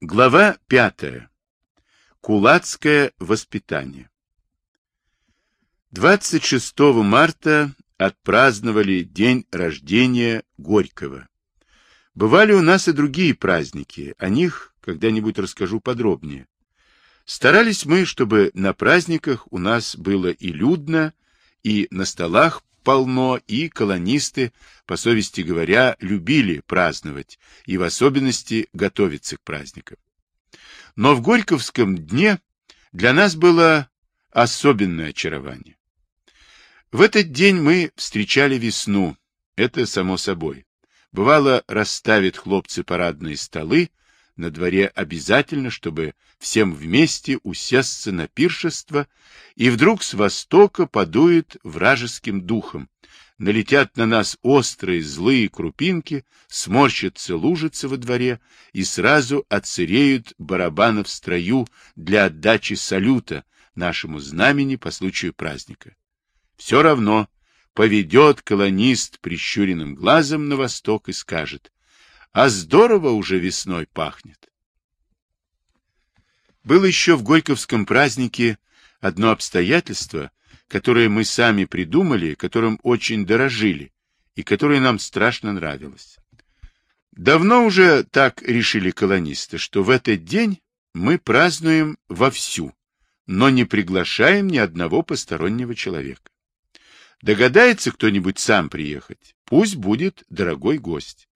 Глава пятая. Кулацкое воспитание. 26 марта отпраздновали день рождения Горького. Бывали у нас и другие праздники, о них когда-нибудь расскажу подробнее. Старались мы, чтобы на праздниках у нас было и людно, и на столах полно, и колонисты, по совести говоря, любили праздновать, и в особенности готовиться к праздникам. Но в Горьковском дне для нас было особенное очарование. В этот день мы встречали весну, это само собой. Бывало, расставят хлопцы парадные столы, на дворе обязательно, чтобы всем вместе усесться на пиршество, и вдруг с востока подует вражеским духом. Налетят на нас острые злые крупинки, сморщатся лужицы во дворе и сразу отсыреют барабаны в строю для отдачи салюта нашему знамени по случаю праздника. Все равно поведет колонист прищуренным глазом на восток и скажет, а здорово уже весной пахнет. Было еще в Горьковском празднике одно обстоятельство, которое мы сами придумали, которым очень дорожили, и которое нам страшно нравилось. Давно уже так решили колонисты, что в этот день мы празднуем вовсю, но не приглашаем ни одного постороннего человека. Догадается кто-нибудь сам приехать, пусть будет дорогой гость.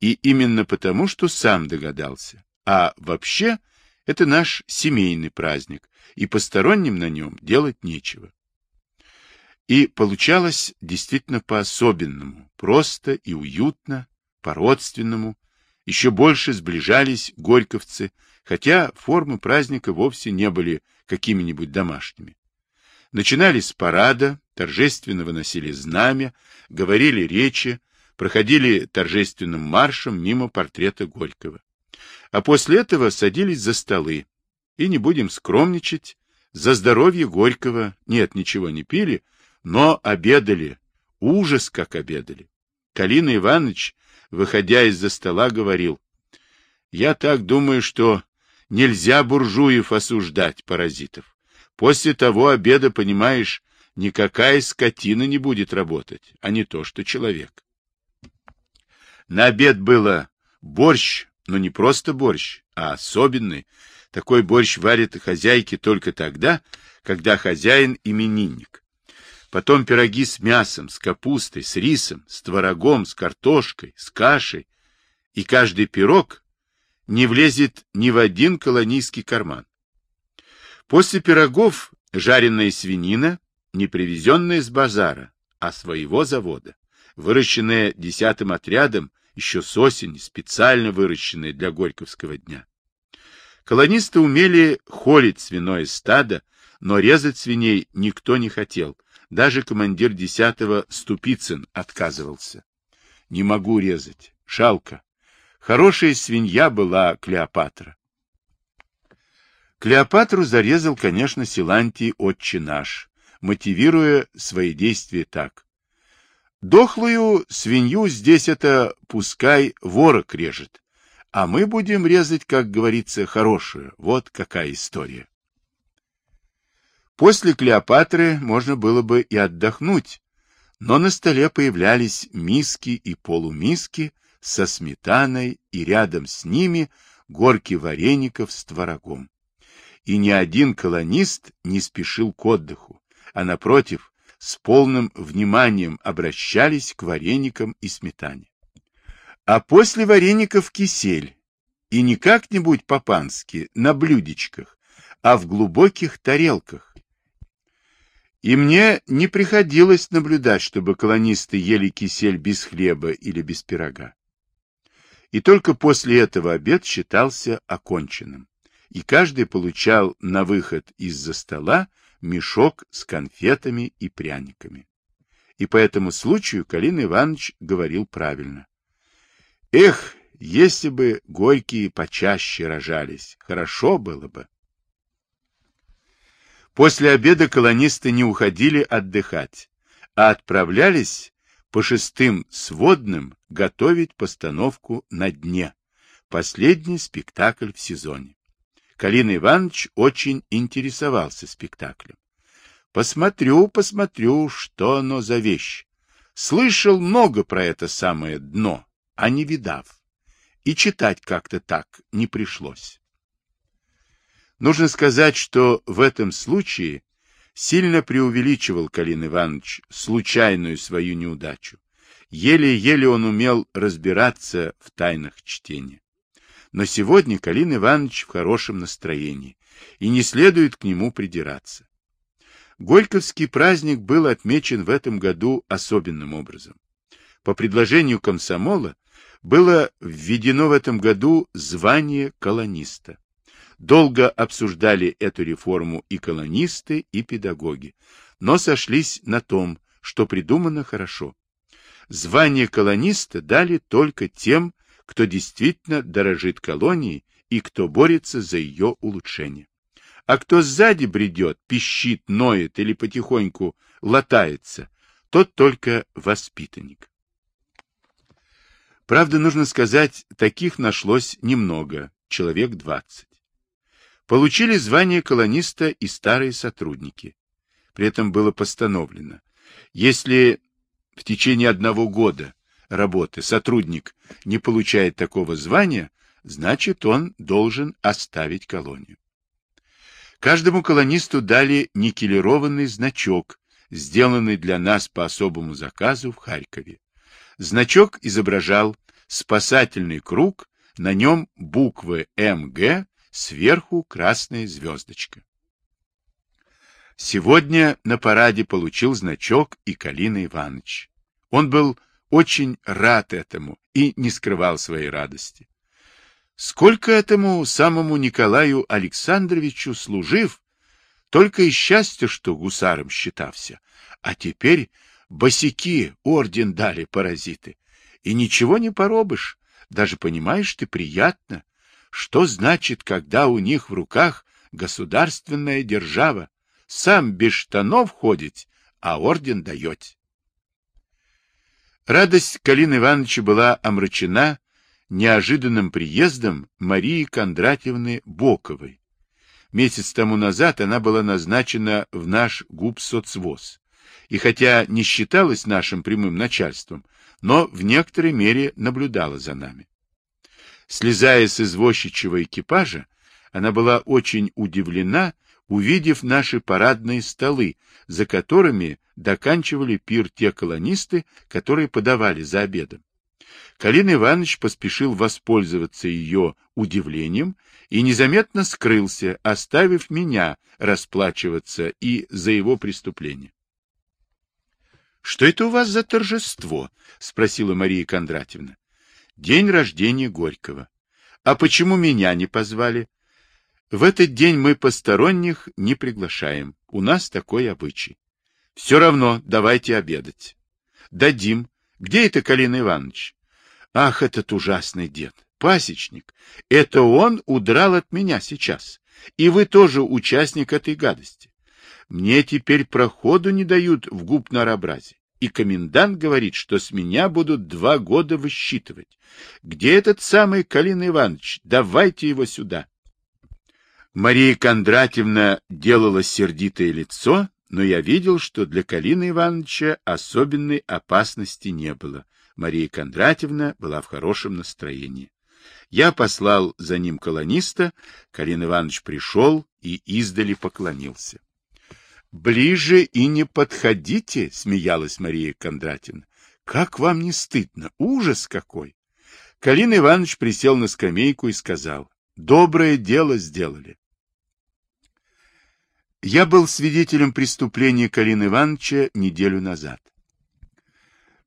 И именно потому, что сам догадался. А вообще, это наш семейный праздник, и посторонним на нем делать нечего. И получалось действительно по-особенному, просто и уютно, по-родственному. Еще больше сближались горьковцы, хотя формы праздника вовсе не были какими-нибудь домашними. Начинали с парада, торжественно выносили знамя, говорили речи, проходили торжественным маршем мимо портрета Горького. А после этого садились за столы. И не будем скромничать, за здоровье Горького нет, ничего не пили, но обедали, ужас как обедали. Калина Иванович, выходя из-за стола, говорил, «Я так думаю, что нельзя буржуев осуждать, паразитов. После того обеда, понимаешь, никакая скотина не будет работать, а не то, что человек. На обед было борщ, но не просто борщ, а особенный. Такой борщ варят хозяйки только тогда, когда хозяин именинник. Потом пироги с мясом, с капустой, с рисом, с творогом, с картошкой, с кашей. И каждый пирог не влезет ни в один колонийский карман. После пирогов жареная свинина, не привезенная с базара, а своего завода выращенная десятым отрядом еще с осени, специально выращенная для Горьковского дня. Колонисты умели холить свиное стадо, но резать свиней никто не хотел. Даже командир десятого Ступицын отказывался. Не могу резать. Жалко. Хорошая свинья была Клеопатра. Клеопатру зарезал, конечно, Силантий отче наш, мотивируя свои действия так. Дохлую свинью здесь это пускай ворог режет, а мы будем резать, как говорится, хорошую. Вот какая история. После Клеопатры можно было бы и отдохнуть, но на столе появлялись миски и полумиски со сметаной и рядом с ними горки вареников с творогом. И ни один колонист не спешил к отдыху, а напротив с полным вниманием обращались к вареникам и сметане. А после вареников кисель, и не как-нибудь по-пански, на блюдечках, а в глубоких тарелках. И мне не приходилось наблюдать, чтобы колонисты ели кисель без хлеба или без пирога. И только после этого обед считался оконченным, и каждый получал на выход из-за стола мешок с конфетами и пряниками. И по этому случаю Калин Иванович говорил правильно. Эх, если бы горькие почаще рожались, хорошо было бы. После обеда колонисты не уходили отдыхать, а отправлялись по шестым сводным готовить постановку на дне, Последний спектакль в сезоне. Калин Иванович очень интересовался спектаклем. Посмотрю, посмотрю, что оно за вещь. Слышал много про это самое дно, а не видав. И читать как-то так не пришлось. Нужно сказать, что в этом случае сильно преувеличивал Калин Иванович случайную свою неудачу. Еле-еле он умел разбираться в тайнах чтения. Но сегодня Калин Иванович в хорошем настроении, и не следует к нему придираться. Горьковский праздник был отмечен в этом году особенным образом. По предложению комсомола было введено в этом году звание колониста. Долго обсуждали эту реформу и колонисты, и педагоги, но сошлись на том, что придумано хорошо. Звание колониста дали только тем, кто действительно дорожит колонией и кто борется за ее улучшение. А кто сзади бредет, пищит, ноет или потихоньку латается, тот только воспитанник. Правда, нужно сказать, таких нашлось немного, человек двадцать. Получили звание колониста и старые сотрудники. При этом было постановлено, если в течение одного года работы сотрудник не получает такого звания, значит, он должен оставить колонию. Каждому колонисту дали никелированный значок, сделанный для нас по особому заказу в Харькове. Значок изображал спасательный круг, на нем буквы МГ, сверху красная звездочка. Сегодня на параде получил значок и Калина Иванович. Он был очень рад этому и не скрывал своей радости. Сколько этому самому Николаю Александровичу служив, только и счастье, что гусаром считався, а теперь босики орден дали паразиты. И ничего не поробишь, даже понимаешь ты приятно, что значит, когда у них в руках государственная держава, сам без штанов ходить, а орден дает. Радость Калины Ивановича была омрачена неожиданным приездом Марии Кондратьевны Боковой. Месяц тому назад она была назначена в наш губсоцвоз, и хотя не считалась нашим прямым начальством, но в некоторой мере наблюдала за нами. Слезая с извозчичьего экипажа, она была очень удивлена, увидев наши парадные столы, за которыми доканчивали пир те колонисты, которые подавали за обедом. Калин Иванович поспешил воспользоваться ее удивлением и незаметно скрылся, оставив меня расплачиваться и за его преступление. — Что это у вас за торжество? — спросила Мария Кондратьевна. — День рождения Горького. — А почему меня не позвали? — В этот день мы посторонних не приглашаем. У нас такой обычай. — Все равно давайте обедать. — Дадим. Где это Калин Иванович? Ах, этот ужасный дед, пасечник. Это он удрал от меня сейчас. И вы тоже участник этой гадости. Мне теперь проходу не дают в губ нарообразе. И комендант говорит, что с меня будут два года высчитывать. Где этот самый Калин Иванович? Давайте его сюда. Мария Кондратьевна делала сердитое лицо, но я видел, что для Калина Ивановича особенной опасности не было. Мария Кондратьевна была в хорошем настроении. Я послал за ним колониста, Калин Иванович пришел и издали поклонился. — Ближе и не подходите, — смеялась Мария Кондратьевна. — Как вам не стыдно? Ужас какой! Калин Иванович присел на скамейку и сказал, — Доброе дело сделали. Я был свидетелем преступления Калина Ивановича неделю назад.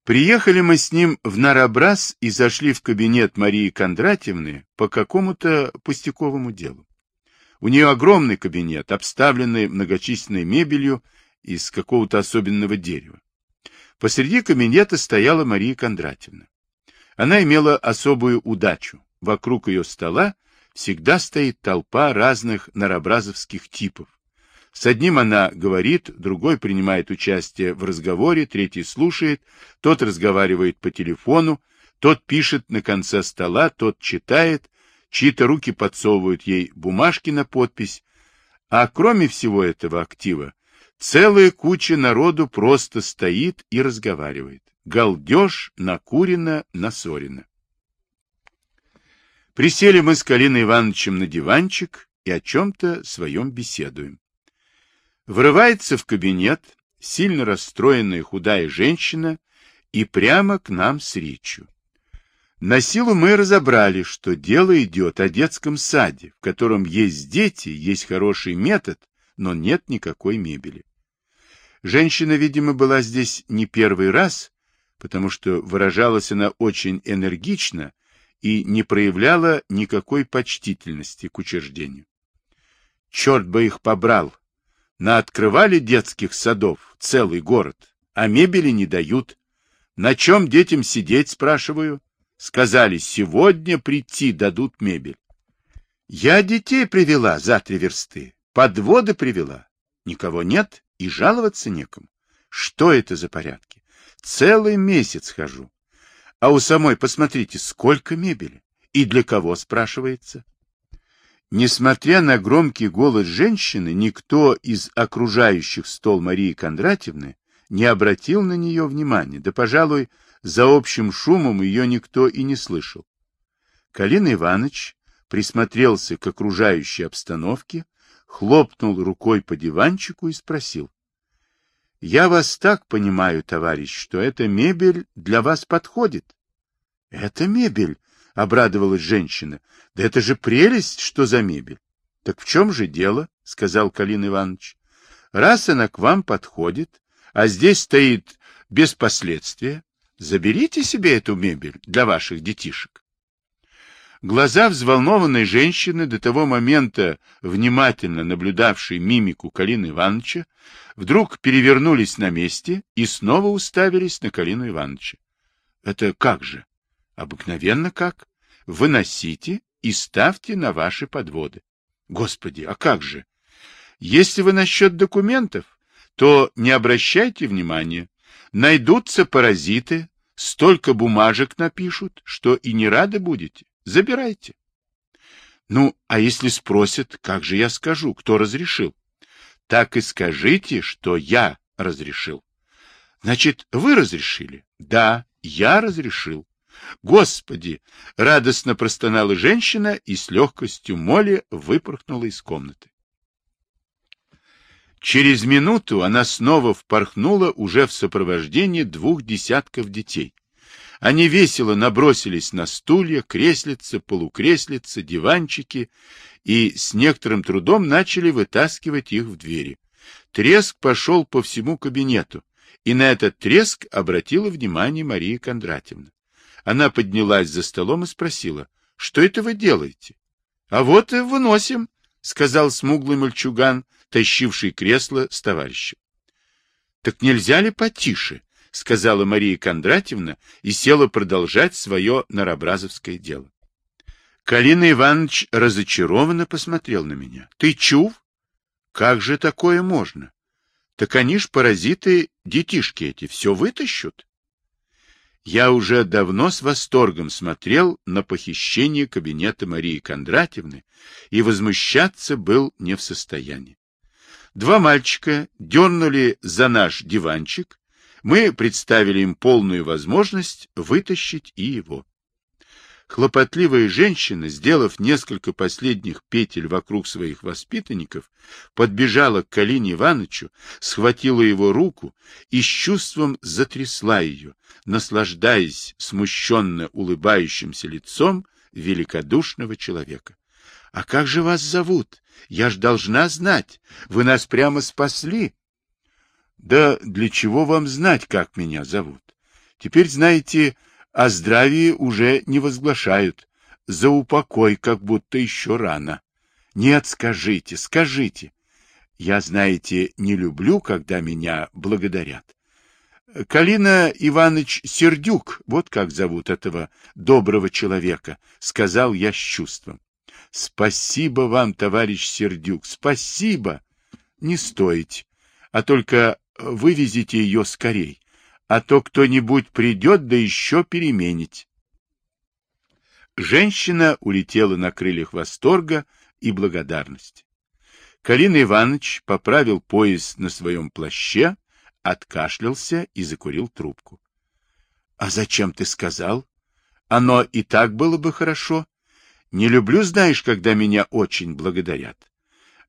Приехали мы с ним в Нарабраз и зашли в кабинет Марии Кондратьевны по какому-то пустяковому делу. У нее огромный кабинет, обставленный многочисленной мебелью из какого-то особенного дерева. Посреди кабинета стояла Мария Кондратьевна. Она имела особую удачу. Вокруг ее стола всегда стоит толпа разных нарабразовских типов, с одним она говорит, другой принимает участие в разговоре, третий слушает, тот разговаривает по телефону, Тот пишет на конце стола, тот читает, чьи-то руки подсовывают ей бумажки на подпись. А кроме всего этого актива, целая куча народу просто стоит и разговаривает. Галдеж накурено, насорено. Присели мы с Калиной Ивановичем на диванчик и о чем-то своем беседуем. Врывается в кабинет сильно расстроенная худая женщина и прямо к нам с речью. На силу мы разобрали, что дело идет о детском саде, в котором есть дети, есть хороший метод, но нет никакой мебели. Женщина, видимо, была здесь не первый раз, потому что выражалась она очень энергично и не проявляла никакой почтительности к учреждению. Черт бы их побрал! Наоткрывали детских садов целый город, а мебели не дают. На чем детям сидеть, спрашиваю? Сказали, сегодня прийти дадут мебель. Я детей привела за три версты, подводы привела. Никого нет и жаловаться некому. Что это за порядки? Целый месяц хожу. А у самой, посмотрите, сколько мебели. И для кого, спрашивается? Несмотря на громкий голос женщины, никто из окружающих стол Марии Кондратьевны не обратил на нее внимания, да, пожалуй, за общим шумом ее никто и не слышал. Калин Иванович присмотрелся к окружающей обстановке, хлопнул рукой по диванчику и спросил. — Я вас так понимаю, товарищ, что эта мебель для вас подходит? — Это мебель, — обрадовалась женщина. — Да это же прелесть, что за мебель. — Так в чем же дело? — сказал Калин Иванович. — Раз она к вам подходит, а здесь стоит без последствия, Заберите себе эту мебель для ваших детишек. Глаза взволнованной женщины, до того момента внимательно наблюдавшей мимику Калины Ивановича, вдруг перевернулись на месте и снова уставились на Калину Ивановича. — Это как же? — Обыкновенно как? Выносите и ставьте на ваши подводы. — Господи, а как же? Если вы насчет документов, то не обращайте внимания. Найдутся паразиты, столько бумажек напишут, что и не рады будете. Забирайте. Ну, а если спросят, как же я скажу, кто разрешил? Так и скажите, что я разрешил. Значит, вы разрешили? Да, я разрешил. Господи! Радостно простонала женщина и с легкостью моли выпорхнула из комнаты. Через минуту она снова впорхнула уже в сопровождении двух десятков детей. Они весело набросились на стулья, креслица, полукреслица, диванчики и с некоторым трудом начали вытаскивать их в двери. Треск пошел по всему кабинету, и на этот треск обратила внимание Мария Кондратьевна. Она поднялась за столом и спросила, что это вы делаете? — А вот и выносим, — сказал смуглый мальчуган, тащивший кресло с товарищем. — Так нельзя ли потише? — сказала Мария Кондратьевна и села продолжать свое нарабразовское дело. Калина Иванович разочарованно посмотрел на меня. — Ты чув? Как же такое можно? Так они ж паразиты, детишки эти, все вытащут. Я уже давно с восторгом смотрел на похищение кабинета Марии Кондратьевны и возмущаться был не в состоянии. Два мальчика дернули за наш диванчик, мы представили им полную возможность вытащить и его. Хлопотливая женщина, сделав несколько последних петель вокруг своих воспитанников, подбежала к Калине Ивановичу, схватила его руку и с чувством затрясла ее, наслаждаясь смущенно улыбающимся лицом великодушного человека. — А как же вас зовут? Я ж должна знать. Вы нас прямо спасли. — Да для чего вам знать, как меня зовут? Теперь, знаете, о здравии уже не возглашают. За упокой как будто еще рано. Нет, скажите, скажите. Я, знаете, не люблю, когда меня благодарят. Калина Иванович Сердюк, вот как зовут этого доброго человека, сказал я с чувством. Спасибо вам, товарищ Сердюк, спасибо. Не стоить, а только вывезите ее скорей а то кто-нибудь придет, да еще переменить. Женщина улетела на крыльях восторга и благодарности. Калина Иванович поправил пояс на своем плаще, откашлялся и закурил трубку. — А зачем ты сказал? Оно и так было бы хорошо. Не люблю, знаешь, когда меня очень благодарят.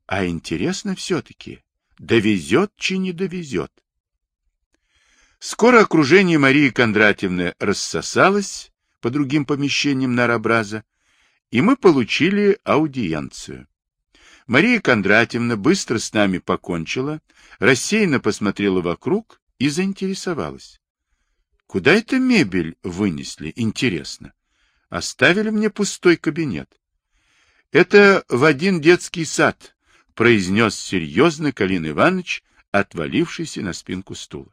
А интересно все-таки, довезет чи не довезет. Скоро окружение Марии Кондратьевны рассосалось по другим помещениям Нарабраза, и мы получили аудиенцию. Мария Кондратьевна быстро с нами покончила, рассеянно посмотрела вокруг и заинтересовалась. Куда это мебель вынесли, интересно? Оставили мне пустой кабинет. Это в один детский сад, произнес серьезно Калин Иванович, отвалившийся на спинку стула.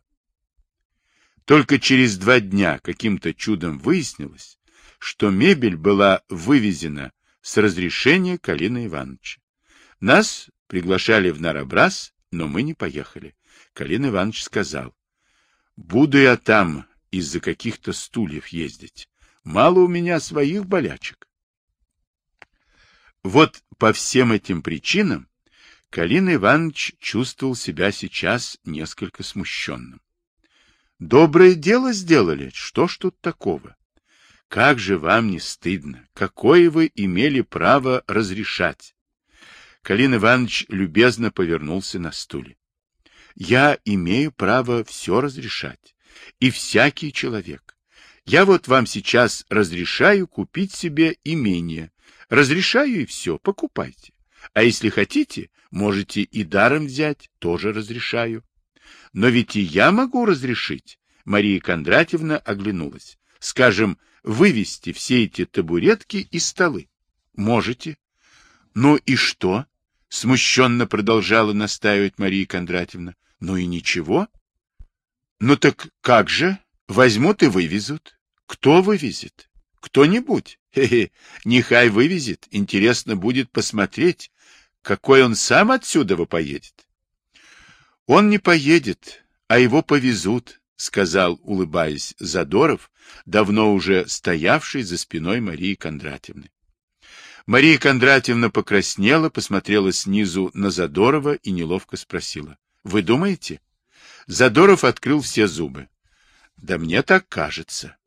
Только через два дня каким-то чудом выяснилось, что мебель была вывезена с разрешения Калина Ивановича. Нас приглашали в Нарабраз, но мы не поехали. Калин Иванович сказал, буду я там из-за каких-то стульев ездить. Мало у меня своих болячек. Вот по всем этим причинам Калин Иванович чувствовал себя сейчас несколько смущенным. Доброе дело сделали, что ж тут такого? Как же вам не стыдно? Какое вы имели право разрешать? Калин Иванович любезно повернулся на стуле. Я имею право все разрешать. И всякий человек. Я вот вам сейчас разрешаю купить себе имение. Разрешаю и все, покупайте. А если хотите, можете и даром взять, тоже разрешаю. Но ведь и я могу разрешить. Мария Кондратьевна оглянулась. Скажем, вывести все эти табуретки и столы. Можете. Ну и что? Смущенно продолжала настаивать Мария Кондратьевна. Ну и ничего. Ну так как же? Возьмут и вывезут. Кто вывезет? Кто-нибудь. Хе-хе, нехай вывезет. Интересно будет посмотреть, какой он сам отсюда поедет. Он не поедет, а его повезут, сказал, улыбаясь, Задоров, давно уже стоявший за спиной Марии Кондратьевны. Мария Кондратьевна покраснела, посмотрела снизу на Задорова и неловко спросила. — Вы думаете? Задоров открыл все зубы. — Да мне так кажется.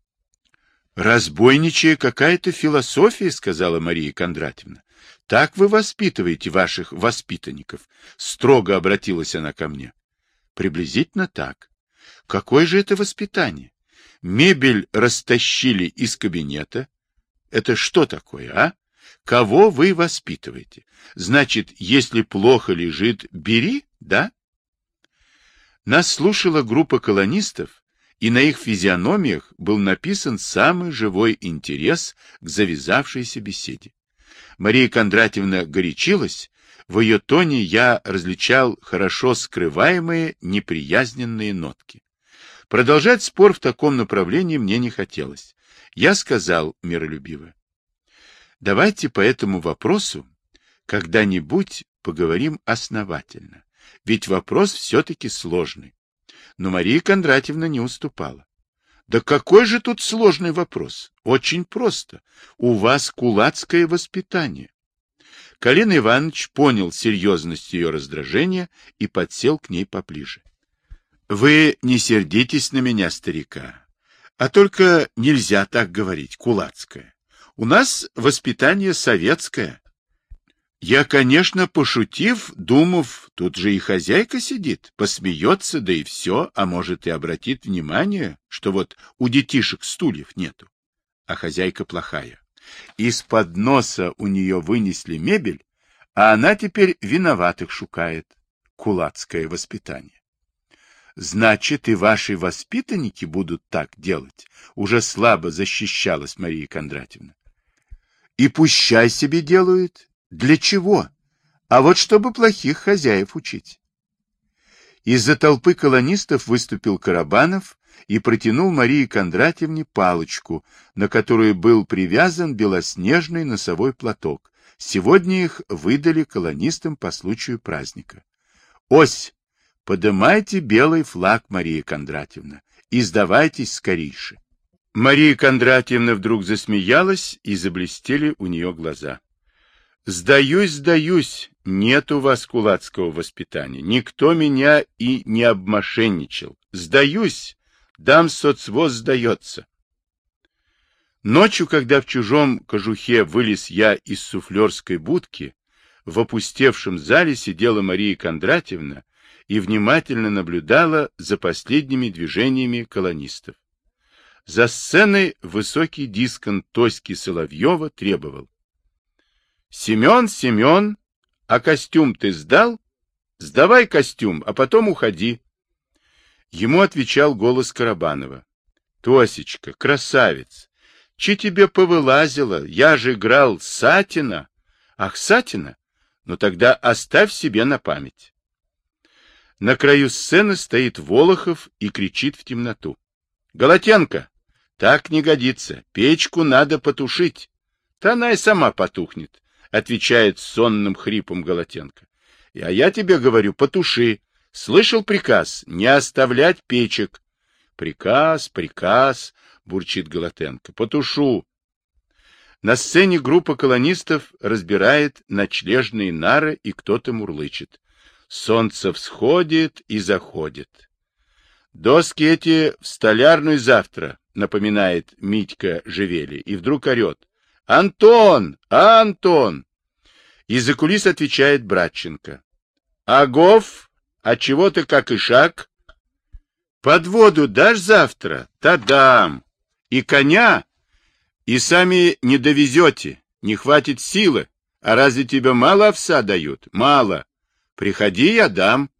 — Разбойничая какая-то философия, — сказала Мария Кондратьевна. Так вы воспитываете ваших воспитанников? Строго обратилась она ко мне. Приблизительно так. Какое же это воспитание? Мебель растащили из кабинета. Это что такое, а? Кого вы воспитываете? Значит, если плохо лежит, бери, да? Нас слушала группа колонистов, и на их физиономиях был написан самый живой интерес к завязавшейся беседе. Мария Кондратьевна горячилась, в ее тоне я различал хорошо скрываемые неприязненные нотки. Продолжать спор в таком направлении мне не хотелось. Я сказал миролюбиво. Давайте по этому вопросу когда-нибудь поговорим основательно. Ведь вопрос все-таки сложный. Но Мария Кондратьевна не уступала. Да какой же тут сложный вопрос? Очень просто. У вас кулацкое воспитание. Калин Иванович понял серьезность ее раздражения и подсел к ней поближе. Вы не сердитесь на меня, старика, а только нельзя так говорить, кулацкое. У нас воспитание советское, я, конечно, пошутив, думав, тут же и хозяйка сидит, посмеется, да и все, а может и обратит внимание, что вот у детишек стульев нету. А хозяйка плохая. Из-под носа у нее вынесли мебель, а она теперь виноватых шукает. Кулацкое воспитание. Значит, и ваши воспитанники будут так делать, уже слабо защищалась Мария Кондратьевна. И пущай себе делают, для чего? А вот чтобы плохих хозяев учить. Из-за толпы колонистов выступил Карабанов и протянул Марии Кондратьевне палочку, на которую был привязан белоснежный носовой платок. Сегодня их выдали колонистам по случаю праздника. Ось, подымайте белый флаг, Мария Кондратьевна, и сдавайтесь скорейше. Мария Кондратьевна вдруг засмеялась, и заблестели у нее глаза. «Сдаюсь, сдаюсь, нет у вас кулацкого воспитания. Никто меня и не обмошенничал. Сдаюсь, дам соцвоз сдается». Ночью, когда в чужом кожухе вылез я из суфлерской будки, в опустевшем зале сидела Мария Кондратьевна и внимательно наблюдала за последними движениями колонистов. За сценой высокий дискон Тоськи Соловьева требовал. «Семен, Семен, а костюм ты сдал? Сдавай костюм, а потом уходи». Ему отвечал голос Карабанова. «Тосечка, красавец, че тебе повылазило? Я же играл Сатина». «Ах, Сатина? Ну тогда оставь себе на память». На краю сцены стоит Волохов и кричит в темноту. «Голотенко, так не годится. Печку надо потушить. Та она и сама потухнет, отвечает сонным хрипом Голотенко. А я тебе говорю, потуши. Слышал приказ не оставлять печек. Приказ, приказ, бурчит Голотенко. Потушу. На сцене группа колонистов разбирает ночлежные нары, и кто-то мурлычет. Солнце всходит и заходит. Доски эти в столярную завтра, напоминает Митька Живели, и вдруг орет. «Антон! Антон!» Из-за кулис отвечает Братченко. «Агов, а чего ты как и шаг?» «Под воду дашь завтра? Та-дам! И коня? И сами не довезете, не хватит силы. А разве тебе мало овса дают? Мало. Приходи, я дам».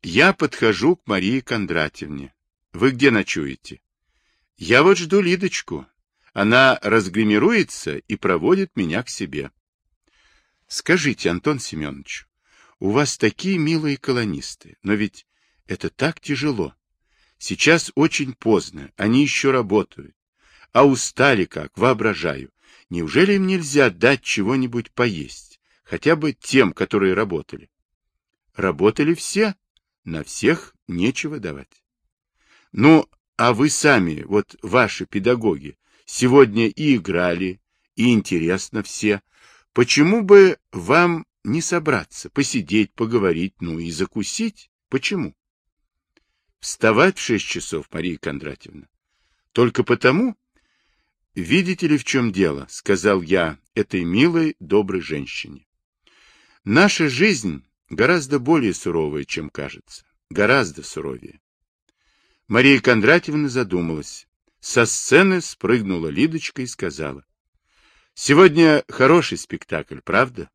Я подхожу к Марии Кондратьевне. Вы где ночуете? Я вот жду Лидочку. Она разгримируется и проводит меня к себе. Скажите, Антон Семенович, у вас такие милые колонисты, но ведь это так тяжело. Сейчас очень поздно, они еще работают. А устали как, воображаю. Неужели им нельзя дать чего-нибудь поесть? Хотя бы тем, которые работали. Работали все, на всех нечего давать. Ну, а вы сами, вот ваши педагоги, сегодня и играли, и интересно все. Почему бы вам не собраться, посидеть, поговорить, ну и закусить? Почему? Вставать в шесть часов, Мария Кондратьевна. Только потому? Видите ли, в чем дело, сказал я этой милой, доброй женщине. Наша жизнь гораздо более суровая, чем кажется. Гораздо суровее. Мария Кондратьевна задумалась. Со сцены спрыгнула Лидочка и сказала. — Сегодня хороший спектакль, правда?